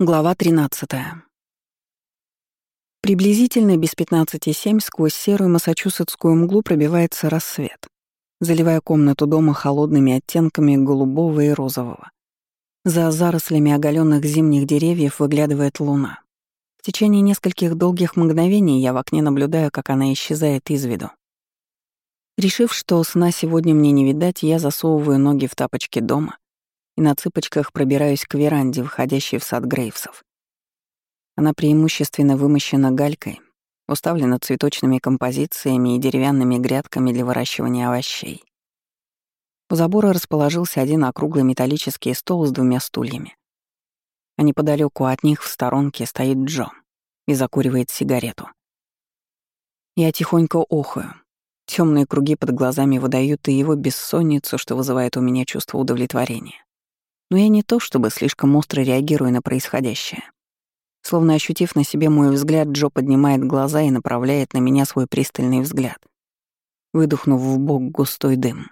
Глава 13. Приблизительно без 15,7 сквозь серую массачусетскую мглу пробивается рассвет, заливая комнату дома холодными оттенками голубого и розового. За зарослями оголенных зимних деревьев выглядывает луна. В течение нескольких долгих мгновений я в окне наблюдаю, как она исчезает из виду. Решив, что сна сегодня мне не видать, я засовываю ноги в тапочки дома и на цыпочках пробираюсь к веранде, выходящей в сад Грейвсов. Она преимущественно вымощена галькой, уставлена цветочными композициями и деревянными грядками для выращивания овощей. У забора расположился один округлый металлический стол с двумя стульями. А неподалеку от них в сторонке стоит Джо и закуривает сигарету. Я тихонько охаю. Темные круги под глазами выдают и его бессонницу, что вызывает у меня чувство удовлетворения но я не то чтобы слишком остро реагирую на происходящее. Словно ощутив на себе мой взгляд, Джо поднимает глаза и направляет на меня свой пристальный взгляд, выдохнув в бок густой дым.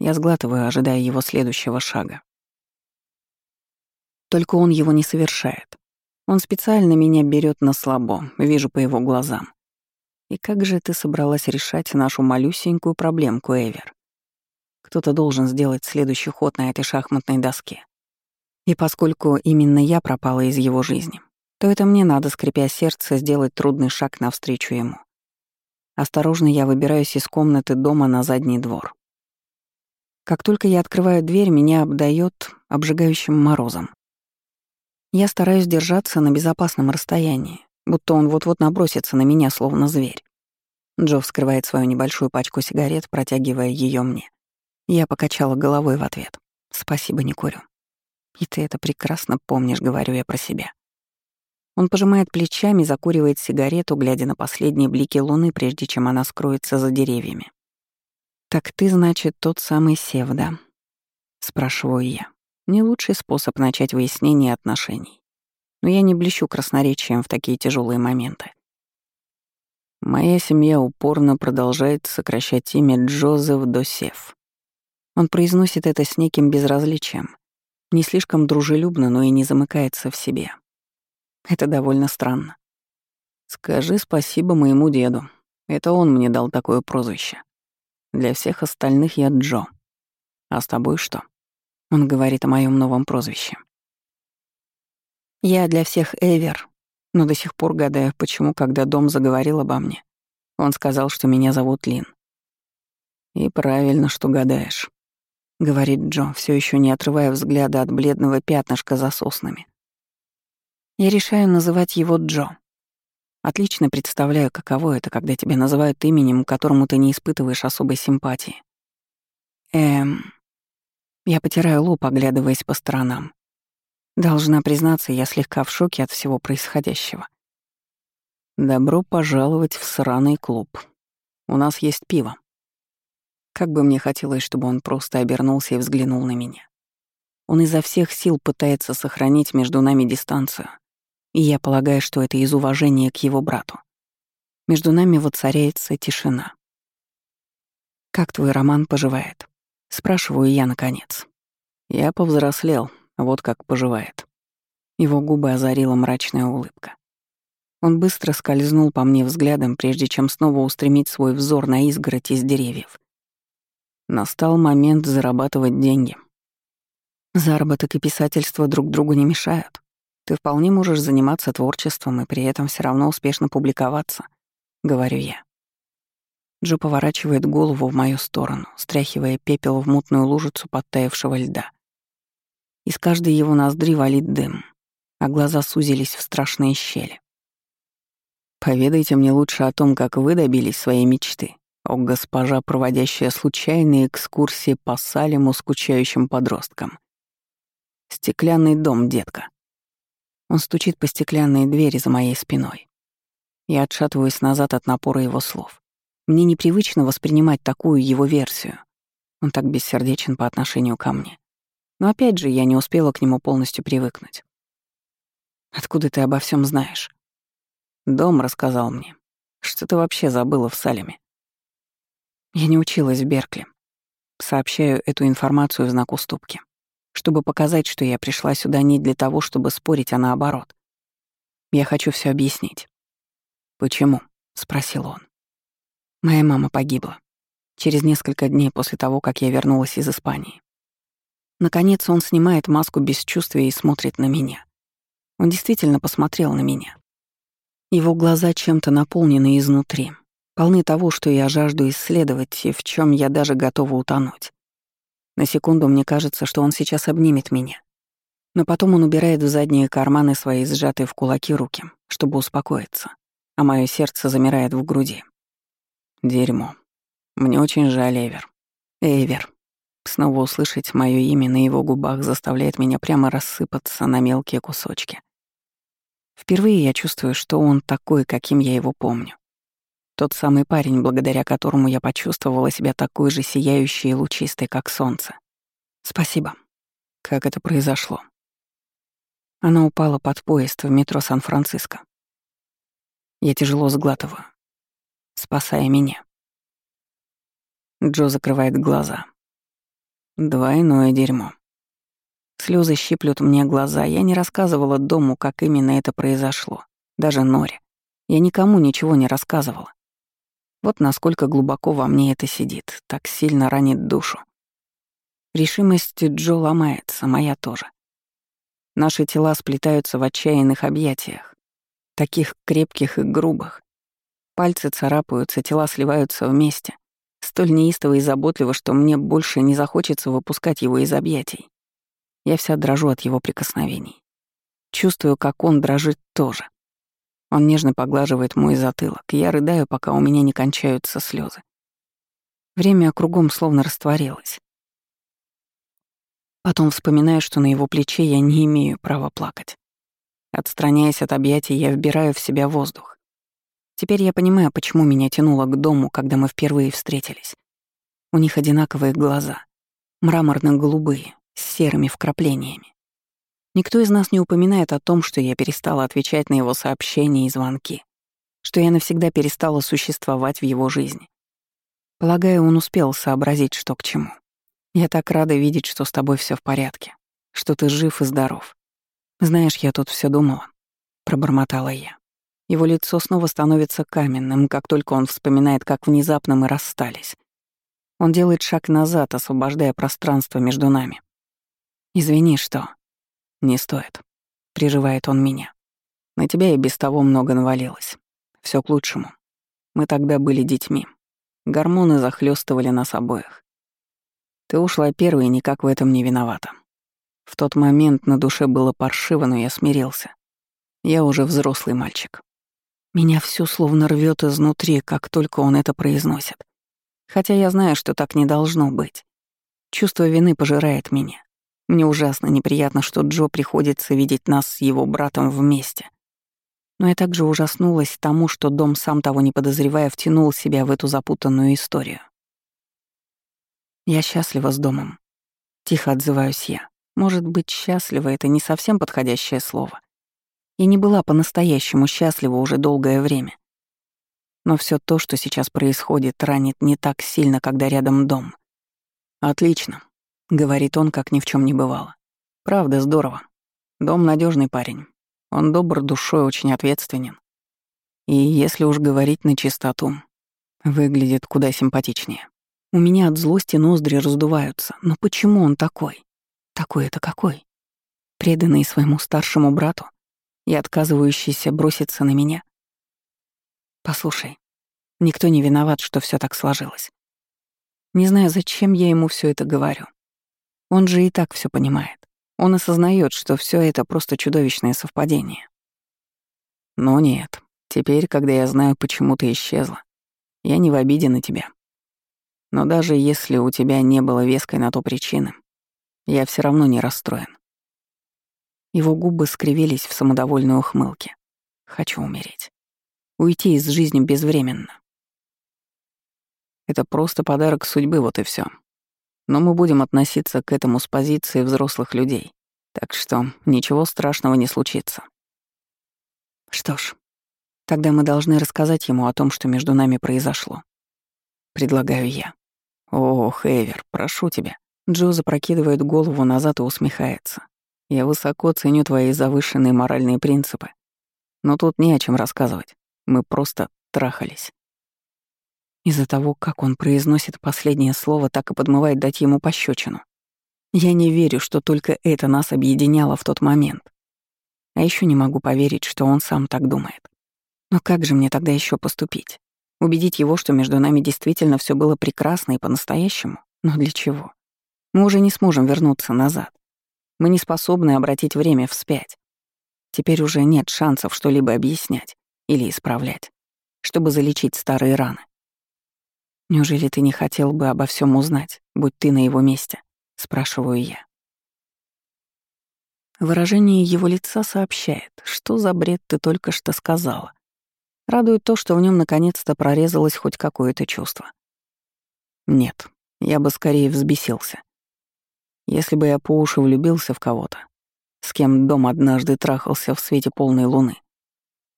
Я сглатываю, ожидая его следующего шага. Только он его не совершает. Он специально меня берет на слабо, вижу по его глазам. И как же ты собралась решать нашу малюсенькую проблемку, Эвер? Кто-то должен сделать следующий ход на этой шахматной доске. И поскольку именно я пропала из его жизни, то это мне надо, скрипя сердце, сделать трудный шаг навстречу ему. Осторожно я выбираюсь из комнаты дома на задний двор. Как только я открываю дверь, меня обдает обжигающим морозом. Я стараюсь держаться на безопасном расстоянии, будто он вот-вот набросится на меня, словно зверь. Джо вскрывает свою небольшую пачку сигарет, протягивая ее мне. Я покачала головой в ответ. «Спасибо, не курю». «И ты это прекрасно помнишь», — говорю я про себя. Он пожимает плечами, закуривает сигарету, глядя на последние блики луны, прежде чем она скроется за деревьями. «Так ты, значит, тот самый Севда?» — спрашиваю я. Не лучший способ начать выяснение отношений. Но я не блещу красноречием в такие тяжелые моменты. Моя семья упорно продолжает сокращать имя Джозеф Досев. Он произносит это с неким безразличием. Не слишком дружелюбно, но и не замыкается в себе. Это довольно странно. Скажи спасибо моему деду. Это он мне дал такое прозвище. Для всех остальных я Джо. А с тобой что? Он говорит о моем новом прозвище. Я для всех Эвер, но до сих пор гадаю, почему, когда дом заговорил обо мне, он сказал, что меня зовут Лин. И правильно, что гадаешь. — говорит Джо, все еще не отрывая взгляда от бледного пятнышка за соснами. Я решаю называть его Джо. Отлично представляю, каково это, когда тебя называют именем, к которому ты не испытываешь особой симпатии. Эм... Я потираю лоб, оглядываясь по сторонам. Должна признаться, я слегка в шоке от всего происходящего. Добро пожаловать в сраный клуб. У нас есть пиво. Как бы мне хотелось, чтобы он просто обернулся и взглянул на меня. Он изо всех сил пытается сохранить между нами дистанцию, и я полагаю, что это из уважения к его брату. Между нами воцаряется тишина. «Как твой роман поживает?» — спрашиваю я наконец. Я повзрослел, вот как поживает. Его губы озарила мрачная улыбка. Он быстро скользнул по мне взглядом, прежде чем снова устремить свой взор на изгородь из деревьев. Настал момент зарабатывать деньги. Заработок и писательство друг другу не мешают. Ты вполне можешь заниматься творчеством и при этом все равно успешно публиковаться, говорю я. Джо поворачивает голову в мою сторону, стряхивая пепел в мутную лужицу подтаявшего льда. Из каждой его ноздри валит дым, а глаза сузились в страшные щели. «Поведайте мне лучше о том, как вы добились своей мечты», о, госпожа, проводящая случайные экскурсии по Салему скучающим подросткам. Стеклянный дом, детка. Он стучит по стеклянной двери за моей спиной. Я отшатываюсь назад от напора его слов. Мне непривычно воспринимать такую его версию. Он так бессердечен по отношению ко мне. Но опять же, я не успела к нему полностью привыкнуть. Откуда ты обо всем знаешь? Дом рассказал мне. Что ты вообще забыла в Салеме? Я не училась в Беркли. Сообщаю эту информацию в знак уступки. чтобы показать, что я пришла сюда не для того, чтобы спорить, а наоборот. Я хочу все объяснить. «Почему?» — спросил он. Моя мама погибла. Через несколько дней после того, как я вернулась из Испании. Наконец он снимает маску бесчувствия и смотрит на меня. Он действительно посмотрел на меня. Его глаза чем-то наполнены изнутри, полны того, что я жажду исследовать и в чем я даже готова утонуть. На секунду мне кажется, что он сейчас обнимет меня. Но потом он убирает в задние карманы свои сжатые в кулаки руки, чтобы успокоиться, а мое сердце замирает в груди. Дерьмо. Мне очень жаль, Эвер. Эвер. Снова услышать мое имя на его губах заставляет меня прямо рассыпаться на мелкие кусочки. Впервые я чувствую, что он такой, каким я его помню. Тот самый парень, благодаря которому я почувствовала себя такой же сияющей и лучистой, как солнце. Спасибо. Как это произошло? Она упала под поезд в метро Сан-Франциско. Я тяжело сглатываю, спасая меня. Джо закрывает глаза. Двойное дерьмо. Слезы щиплют мне глаза. Я не рассказывала дому, как именно это произошло. Даже Норе. Я никому ничего не рассказывала. Вот насколько глубоко во мне это сидит, так сильно ранит душу. Решимость Джо ломается, моя тоже. Наши тела сплетаются в отчаянных объятиях, таких крепких и грубых. Пальцы царапаются, тела сливаются вместе, столь неистово и заботливо, что мне больше не захочется выпускать его из объятий. Я вся дрожу от его прикосновений. Чувствую, как он дрожит тоже. Он нежно поглаживает мой затылок, я рыдаю, пока у меня не кончаются слезы. Время кругом словно растворилось. Потом вспоминаю, что на его плече я не имею права плакать. Отстраняясь от объятий, я вбираю в себя воздух. Теперь я понимаю, почему меня тянуло к дому, когда мы впервые встретились. У них одинаковые глаза, мраморно-голубые, с серыми вкраплениями. Никто из нас не упоминает о том, что я перестала отвечать на его сообщения и звонки, что я навсегда перестала существовать в его жизни. Полагаю, он успел сообразить, что к чему. Я так рада видеть, что с тобой все в порядке, что ты жив и здоров. Знаешь, я тут все думала, пробормотала я. Его лицо снова становится каменным, как только он вспоминает, как внезапно мы расстались. Он делает шаг назад, освобождая пространство между нами. «Извини, что...» «Не стоит», — приживает он меня. «На тебя и без того много навалилось. Все к лучшему. Мы тогда были детьми. Гормоны захлестывали нас обоих. Ты ушла первой и никак в этом не виновата. В тот момент на душе было паршиво, но я смирился. Я уже взрослый мальчик. Меня всё словно рвёт изнутри, как только он это произносит. Хотя я знаю, что так не должно быть. Чувство вины пожирает меня. Мне ужасно неприятно, что Джо приходится видеть нас с его братом вместе. Но я также ужаснулась тому, что дом, сам того не подозревая, втянул себя в эту запутанную историю. Я счастлива с домом. Тихо отзываюсь я. Может быть, счастлива — это не совсем подходящее слово. Я не была по-настоящему счастлива уже долгое время. Но все то, что сейчас происходит, ранит не так сильно, когда рядом дом. Отлично. — говорит он, как ни в чем не бывало. «Правда, здорово. Дом надежный парень. Он добр душой, очень ответственен. И если уж говорить на чистоту, выглядит куда симпатичнее. У меня от злости ноздри раздуваются. Но почему он такой? Такой это какой? Преданный своему старшему брату и отказывающийся броситься на меня? Послушай, никто не виноват, что все так сложилось. Не знаю, зачем я ему все это говорю. Он же и так все понимает. Он осознает, что все это просто чудовищное совпадение. Но нет, теперь, когда я знаю, почему ты исчезла, я не в обиде на тебя. Но даже если у тебя не было веской на то причины, я все равно не расстроен. Его губы скривились в самодовольной ухмылке. Хочу умереть. Уйти из жизни безвременно. Это просто подарок судьбы, вот и все. Но мы будем относиться к этому с позиции взрослых людей, так что ничего страшного не случится. Что ж, тогда мы должны рассказать ему о том, что между нами произошло. Предлагаю я. Ох, Эвер, прошу тебя. Джо запрокидывает голову назад и усмехается. Я высоко ценю твои завышенные моральные принципы. Но тут не о чем рассказывать. Мы просто трахались. Из-за того, как он произносит последнее слово, так и подмывает дать ему пощечину. Я не верю, что только это нас объединяло в тот момент. А еще не могу поверить, что он сам так думает. Но как же мне тогда еще поступить? Убедить его, что между нами действительно все было прекрасно и по-настоящему? Но для чего? Мы уже не сможем вернуться назад. Мы не способны обратить время вспять. Теперь уже нет шансов что-либо объяснять или исправлять, чтобы залечить старые раны. Неужели ты не хотел бы обо всем узнать, будь ты на его месте? Спрашиваю я. Выражение его лица сообщает, что за бред ты только что сказала. Радует то, что в нем наконец-то прорезалось хоть какое-то чувство. Нет, я бы скорее взбесился. Если бы я по уши влюбился в кого-то, с кем дом однажды трахался в свете полной луны,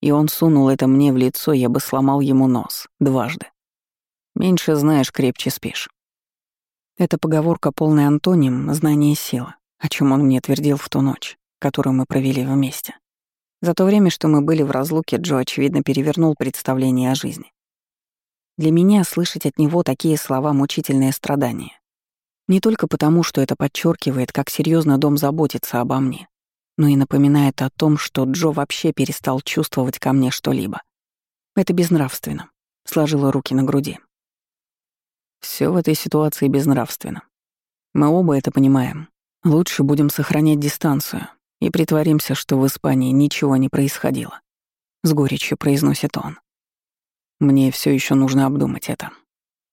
и он сунул это мне в лицо, я бы сломал ему нос дважды. Меньше знаешь, крепче спишь. Эта поговорка полный антоним знание сила, о чем он мне твердил в ту ночь, которую мы провели вместе. За то время, что мы были в разлуке, Джо, очевидно, перевернул представление о жизни. Для меня слышать от него такие слова — мучительное страдание. Не только потому, что это подчеркивает, как серьезно дом заботится обо мне, но и напоминает о том, что Джо вообще перестал чувствовать ко мне что-либо. Это безнравственно. Сложила руки на груди. Все в этой ситуации безнравственно. Мы оба это понимаем. Лучше будем сохранять дистанцию и притворимся, что в Испании ничего не происходило. С горечью произносит он. Мне все еще нужно обдумать это.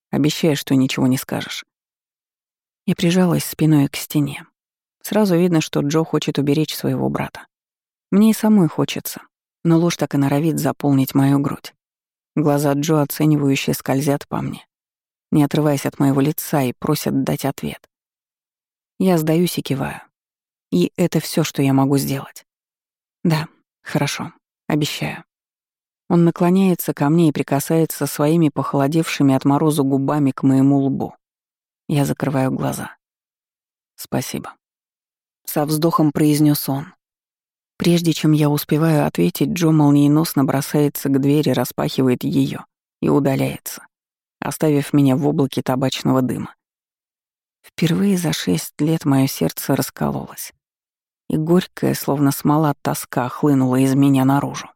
Обещай, что ничего не скажешь. Я прижалась спиной к стене. Сразу видно, что Джо хочет уберечь своего брата. Мне и самой хочется, но ложь так и норовит заполнить мою грудь. Глаза Джо оценивающе скользят по мне, не отрываясь от моего лица и просят дать ответ. Я сдаюсь и киваю. И это все, что я могу сделать. Да, хорошо, обещаю. Он наклоняется ко мне и прикасается своими похолодевшими от мороза губами к моему лбу. Я закрываю глаза. «Спасибо». Со вздохом произнес он. Прежде чем я успеваю ответить, Джо молниеносно бросается к двери, распахивает ее и удаляется, оставив меня в облаке табачного дыма. Впервые за шесть лет мое сердце раскололось, и горькая, словно смола тоска, хлынула из меня наружу.